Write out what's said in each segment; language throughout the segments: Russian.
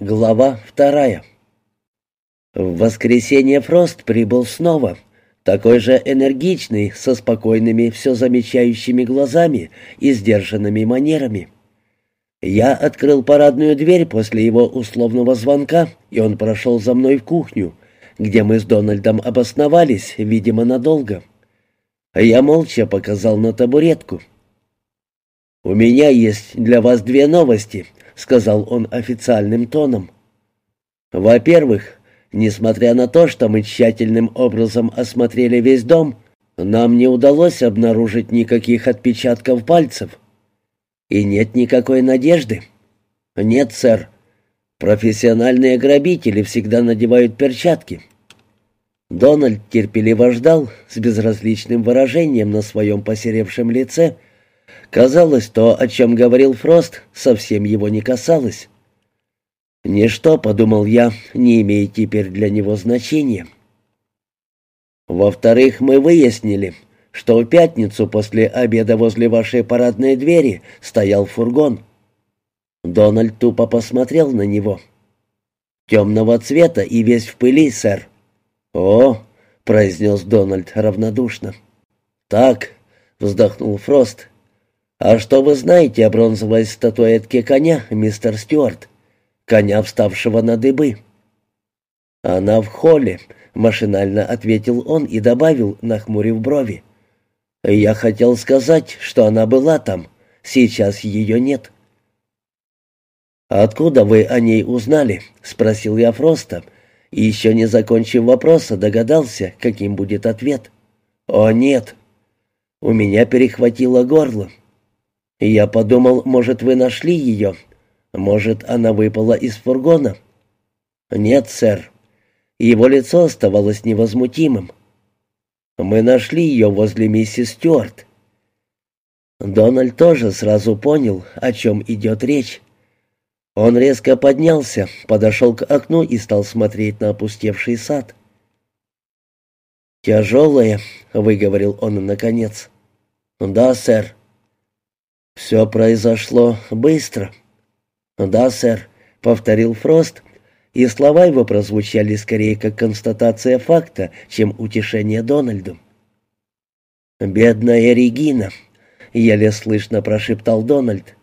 Глава вторая. В воскресенье Фрост прибыл снова, такой же энергичный, со спокойными, все замечающими глазами и сдержанными манерами. Я открыл парадную дверь после его условного звонка, и он прошел за мной в кухню, где мы с Дональдом обосновались, видимо, надолго. Я молча показал на табуретку. «У меня есть для вас две новости», сказал он официальным тоном. «Во-первых, несмотря на то, что мы тщательным образом осмотрели весь дом, нам не удалось обнаружить никаких отпечатков пальцев. И нет никакой надежды. Нет, сэр. Профессиональные грабители всегда надевают перчатки». Дональд терпеливо ждал с безразличным выражением на своем посеревшем лице, Казалось, то, о чем говорил Фрост, совсем его не касалось. «Ничто», — подумал я, — «не имеет теперь для него значения». Во-вторых, мы выяснили, что в пятницу после обеда возле вашей парадной двери стоял фургон. Дональд тупо посмотрел на него. «Темного цвета и весь в пыли, сэр». «О», — произнес Дональд равнодушно. «Так», — вздохнул Фрост, «А что вы знаете о бронзовой статуэтке коня, мистер Стюарт? Коня, вставшего на дыбы?» «Она в холле», — машинально ответил он и добавил, нахмурив брови. «Я хотел сказать, что она была там. Сейчас ее нет». «Откуда вы о ней узнали?» — спросил я Фроста, и еще не закончив вопроса, догадался, каким будет ответ. «О, нет!» У меня перехватило горло. Я подумал, может, вы нашли ее? Может, она выпала из фургона? Нет, сэр. Его лицо оставалось невозмутимым. Мы нашли ее возле миссис Стюарт. Дональд тоже сразу понял, о чем идет речь. Он резко поднялся, подошел к окну и стал смотреть на опустевший сад. «Тяжелая», — выговорил он наконец. «Да, сэр». «Все произошло быстро». «Да, сэр», — повторил Фрост, и слова его прозвучали скорее как констатация факта, чем утешение Дональду. «Бедная Регина», — еле слышно прошептал Дональд.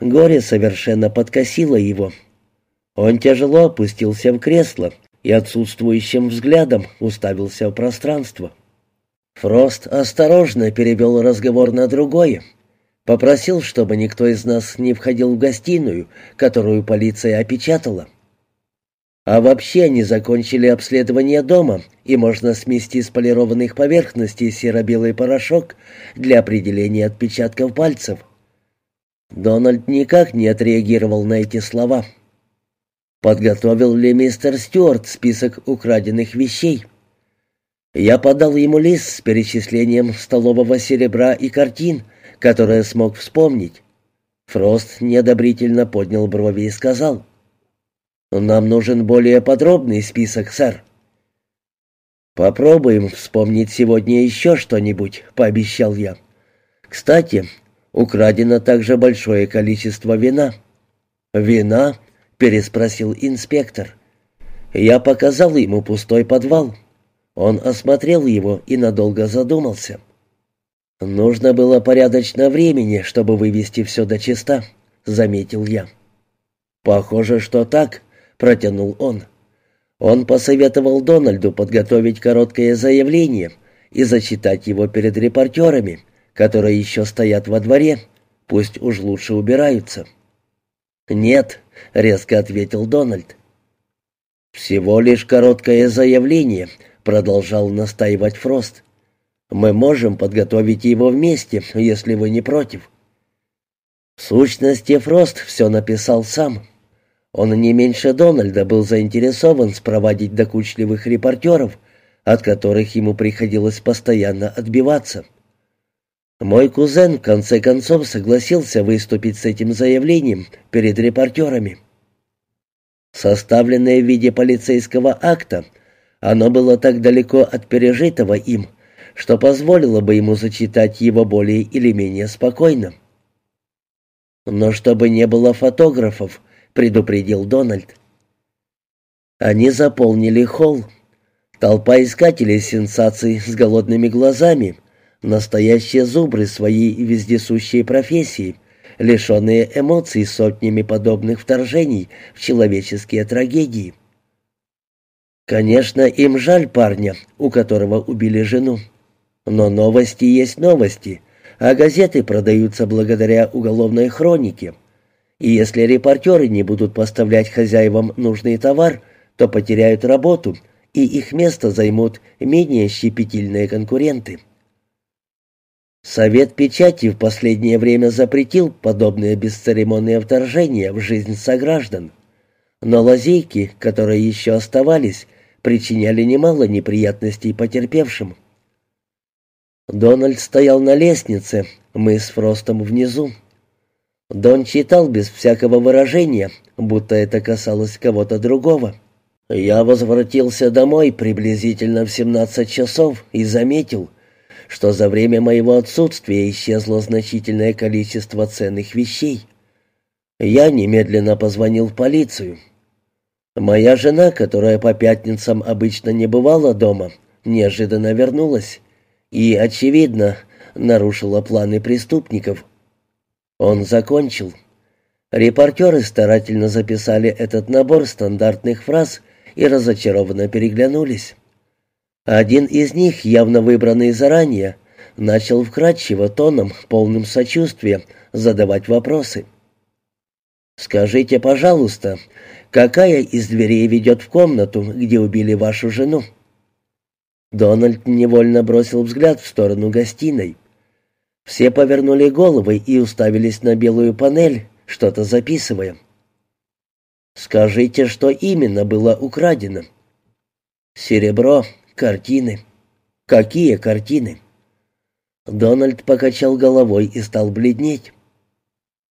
Горе совершенно подкосило его. Он тяжело опустился в кресло и отсутствующим взглядом уставился в пространство. Фрост осторожно перевел разговор на другое. Попросил, чтобы никто из нас не входил в гостиную, которую полиция опечатала. А вообще они закончили обследование дома, и можно смести с полированных поверхностей серо-белый порошок для определения отпечатков пальцев. Дональд никак не отреагировал на эти слова. Подготовил ли мистер Стюарт список украденных вещей? Я подал ему лист с перечислением столового серебра и картин — которое смог вспомнить. Фрост неодобрительно поднял брови и сказал, «Нам нужен более подробный список, сэр». «Попробуем вспомнить сегодня еще что-нибудь», — пообещал я. «Кстати, украдено также большое количество вина». «Вина?» — переспросил инспектор. Я показал ему пустой подвал. Он осмотрел его и надолго задумался. «Нужно было порядочно времени, чтобы вывести все до чиста», — заметил я. «Похоже, что так», — протянул он. Он посоветовал Дональду подготовить короткое заявление и зачитать его перед репортерами, которые еще стоят во дворе, пусть уж лучше убираются. «Нет», — резко ответил Дональд. «Всего лишь короткое заявление», — продолжал настаивать Фрост. Мы можем подготовить его вместе, если вы не против». В сущности, Фрост все написал сам. Он не меньше Дональда был заинтересован спровадить докучливых репортеров, от которых ему приходилось постоянно отбиваться. Мой кузен в конце концов согласился выступить с этим заявлением перед репортерами. Составленное в виде полицейского акта, оно было так далеко от пережитого им, что позволило бы ему зачитать его более или менее спокойно. Но чтобы не было фотографов, предупредил Дональд. Они заполнили холл. Толпа искателей сенсаций с голодными глазами, настоящие зубры своей вездесущей профессии, лишенные эмоций сотнями подобных вторжений в человеческие трагедии. Конечно, им жаль парня, у которого убили жену. Но новости есть новости, а газеты продаются благодаря уголовной хронике. И если репортеры не будут поставлять хозяевам нужный товар, то потеряют работу, и их место займут менее щепетильные конкуренты. Совет печати в последнее время запретил подобные бесцеремонные вторжения в жизнь сограждан. Но лазейки, которые еще оставались, причиняли немало неприятностей потерпевшим. Дональд стоял на лестнице, мы с Фростом внизу. Дон читал без всякого выражения, будто это касалось кого-то другого. Я возвратился домой приблизительно в 17 часов и заметил, что за время моего отсутствия исчезло значительное количество ценных вещей. Я немедленно позвонил в полицию. Моя жена, которая по пятницам обычно не бывала дома, неожиданно вернулась и, очевидно, нарушила планы преступников. Он закончил. Репортеры старательно записали этот набор стандартных фраз и разочарованно переглянулись. Один из них, явно выбранный заранее, начал вкрадчиво тоном, полным сочувствия, задавать вопросы. «Скажите, пожалуйста, какая из дверей ведет в комнату, где убили вашу жену?» Дональд невольно бросил взгляд в сторону гостиной. Все повернули головы и уставились на белую панель, что-то записывая. «Скажите, что именно было украдено?» «Серебро, картины». «Какие картины?» Дональд покачал головой и стал бледнеть.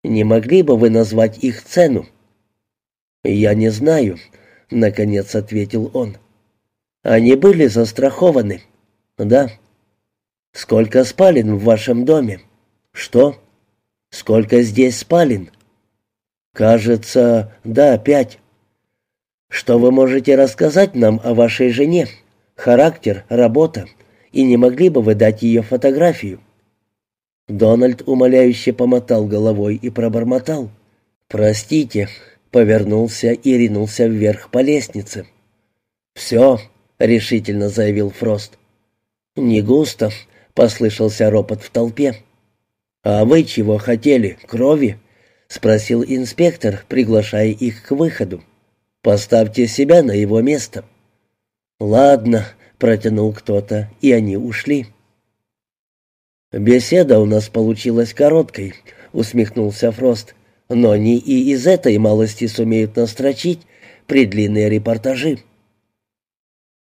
«Не могли бы вы назвать их цену?» «Я не знаю», — наконец ответил он. Они были застрахованы. Да. Сколько спален в вашем доме? Что? Сколько здесь спален? Кажется, да, пять. Что вы можете рассказать нам о вашей жене? Характер, работа. И не могли бы вы дать ее фотографию? Дональд умоляюще помотал головой и пробормотал. «Простите», — повернулся и ринулся вверх по лестнице. «Все, — решительно заявил Фрост. «Не густо», — послышался ропот в толпе. «А вы чего хотели? Крови?» — спросил инспектор, приглашая их к выходу. «Поставьте себя на его место». «Ладно», — протянул кто-то, и они ушли. «Беседа у нас получилась короткой», — усмехнулся Фрост. «Но они и из этой малости сумеют настрочить предлинные репортажи».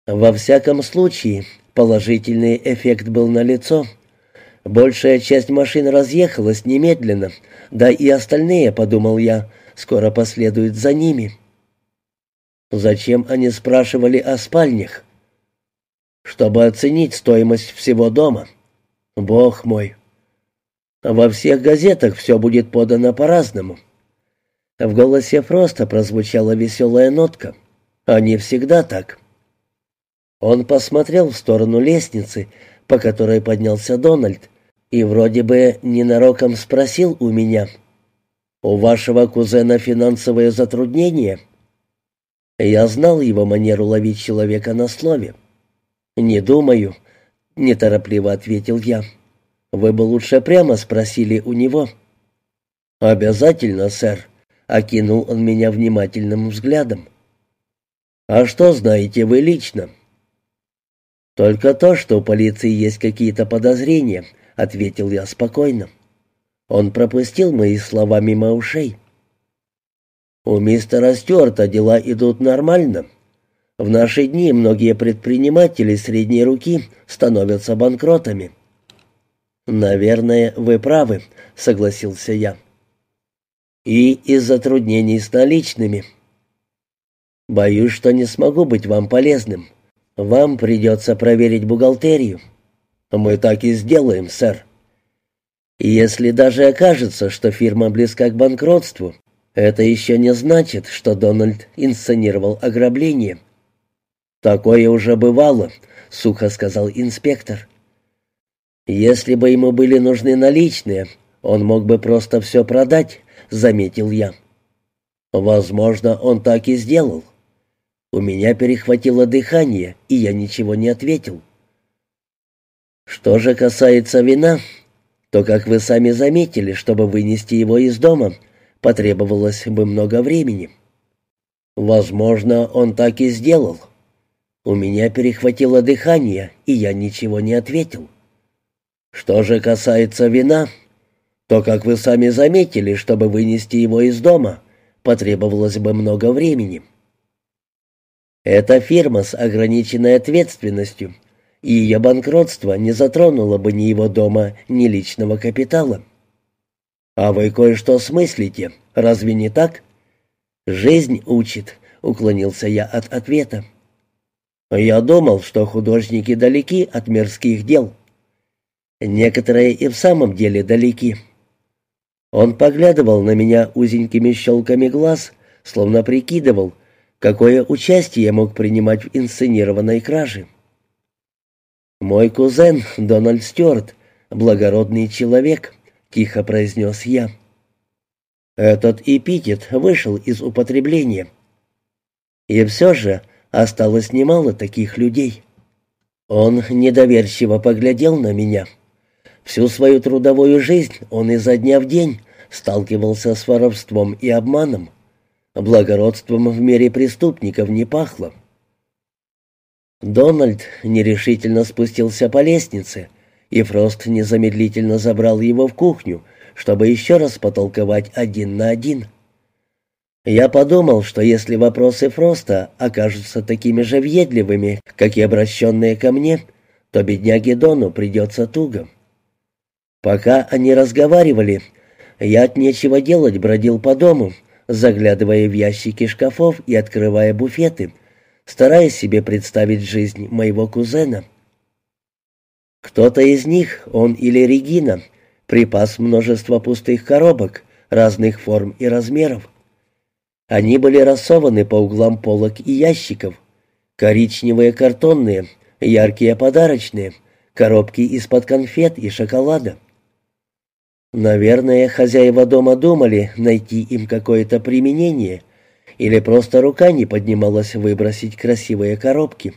Во всяком случае, положительный эффект был налицо. Большая часть машин разъехалась немедленно, да и остальные, подумал я, скоро последуют за ними. Зачем они спрашивали о спальнях? Чтобы оценить стоимость всего дома. Бог мой. Во всех газетах все будет подано по-разному. В голосе Фроста прозвучала веселая нотка. Они всегда так. Он посмотрел в сторону лестницы, по которой поднялся Дональд, и вроде бы ненароком спросил у меня, «У вашего кузена финансовые затруднения?» Я знал его манеру ловить человека на слове. «Не думаю», — неторопливо ответил я. «Вы бы лучше прямо спросили у него». «Обязательно, сэр», — окинул он меня внимательным взглядом. «А что знаете вы лично?» «Только то, что у полиции есть какие-то подозрения», — ответил я спокойно. Он пропустил мои слова мимо ушей. «У мистера Стюарта дела идут нормально. В наши дни многие предприниматели средней руки становятся банкротами». «Наверное, вы правы», — согласился я. «И из затруднений с наличными. Боюсь, что не смогу быть вам полезным. Вам придется проверить бухгалтерию. Мы так и сделаем, сэр. Если даже окажется, что фирма близка к банкротству, Это еще не значит, что Дональд инсценировал ограбление. Такое уже бывало, сухо сказал инспектор. Если бы ему были нужны наличные, он мог бы просто все продать, заметил я. Возможно, он так и сделал. У меня перехватило дыхание, и я ничего не ответил. Что же касается вина, то, как вы сами заметили, чтобы вынести его из дома, потребовалось бы много времени. Возможно, он так и сделал. У меня перехватило дыхание, и я ничего не ответил. Что же касается вина, то, как вы сами заметили, чтобы вынести его из дома, потребовалось бы много времени. Это фирма с ограниченной ответственностью, и ее банкротство не затронуло бы ни его дома, ни личного капитала. А вы кое-что смыслите, разве не так? Жизнь учит, уклонился я от ответа. Я думал, что художники далеки от мирских дел. Некоторые и в самом деле далеки. Он поглядывал на меня узенькими щелками глаз, словно прикидывал, какое участие я мог принимать в инсценированной краже. «Мой кузен, Дональд Стюарт, благородный человек», — тихо произнес я. Этот эпитет вышел из употребления. И все же осталось немало таких людей. Он недоверчиво поглядел на меня. Всю свою трудовую жизнь он изо дня в день сталкивался с воровством и обманом. Благородством в мире преступников не пахло. Дональд нерешительно спустился по лестнице, и Фрост незамедлительно забрал его в кухню, чтобы еще раз потолковать один на один. Я подумал, что если вопросы Фроста окажутся такими же въедливыми, как и обращенные ко мне, то бедняге Дону придется туго. Пока они разговаривали, я от нечего делать бродил по дому, заглядывая в ящики шкафов и открывая буфеты — стараясь себе представить жизнь моего кузена. Кто-то из них, он или Регина, припас множество пустых коробок разных форм и размеров. Они были рассованы по углам полок и ящиков. Коричневые картонные, яркие подарочные, коробки из-под конфет и шоколада. Наверное, хозяева дома думали найти им какое-то применение — или просто рука не поднималась выбросить красивые коробки.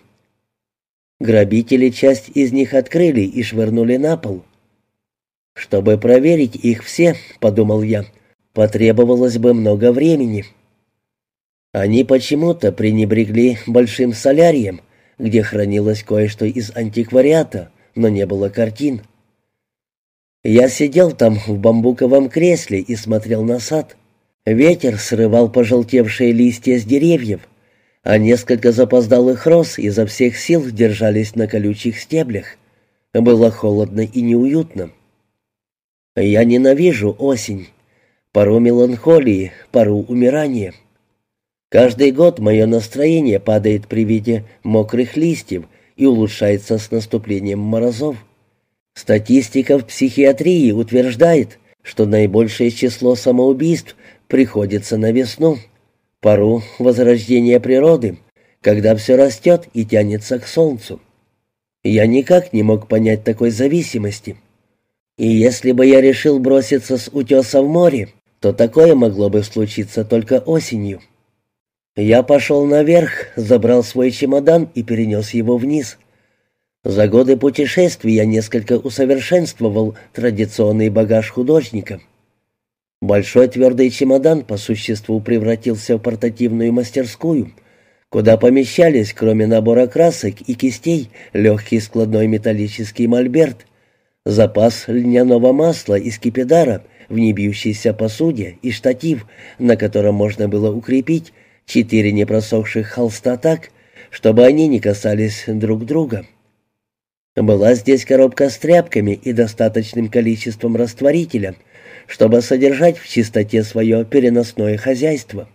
Грабители часть из них открыли и швырнули на пол. «Чтобы проверить их все», — подумал я, — «потребовалось бы много времени». Они почему-то пренебрегли большим солярием, где хранилось кое-что из антиквариата, но не было картин. Я сидел там в бамбуковом кресле и смотрел на сад. Ветер срывал пожелтевшие листья с деревьев, а несколько запоздалых роз изо всех сил держались на колючих стеблях. Было холодно и неуютно. Я ненавижу осень, пару меланхолии, пару умирания. Каждый год мое настроение падает при виде мокрых листьев и улучшается с наступлением морозов. Статистика в психиатрии утверждает, что наибольшее число самоубийств приходится на весну, пару возрождения природы, когда все растет и тянется к солнцу. Я никак не мог понять такой зависимости. И если бы я решил броситься с утеса в море, то такое могло бы случиться только осенью. Я пошел наверх, забрал свой чемодан и перенес его вниз. За годы путешествий я несколько усовершенствовал традиционный багаж художника — Большой твердый чемодан по существу превратился в портативную мастерскую, куда помещались, кроме набора красок и кистей, легкий складной металлический мольберт, запас льняного масла и скипидара в небьющейся посуде и штатив, на котором можно было укрепить четыре непросохших холста так, чтобы они не касались друг друга. Была здесь коробка с тряпками и достаточным количеством растворителя — чтобы содержать в чистоте свое переносное хозяйство.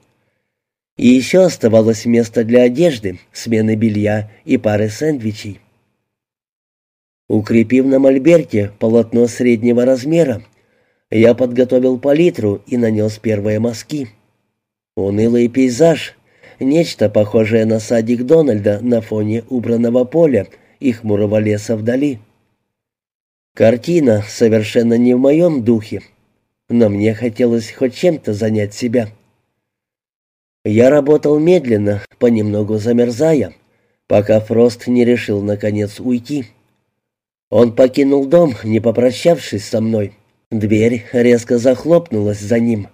И еще оставалось место для одежды, смены белья и пары сэндвичей. Укрепив на мольберте полотно среднего размера, я подготовил палитру и нанес первые мазки. Унылый пейзаж, нечто похожее на садик Дональда на фоне убранного поля и хмурого леса вдали. Картина совершенно не в моем духе, но мне хотелось хоть чем-то занять себя. Я работал медленно, понемногу замерзая, пока Фрост не решил наконец уйти. Он покинул дом, не попрощавшись со мной. Дверь резко захлопнулась за ним.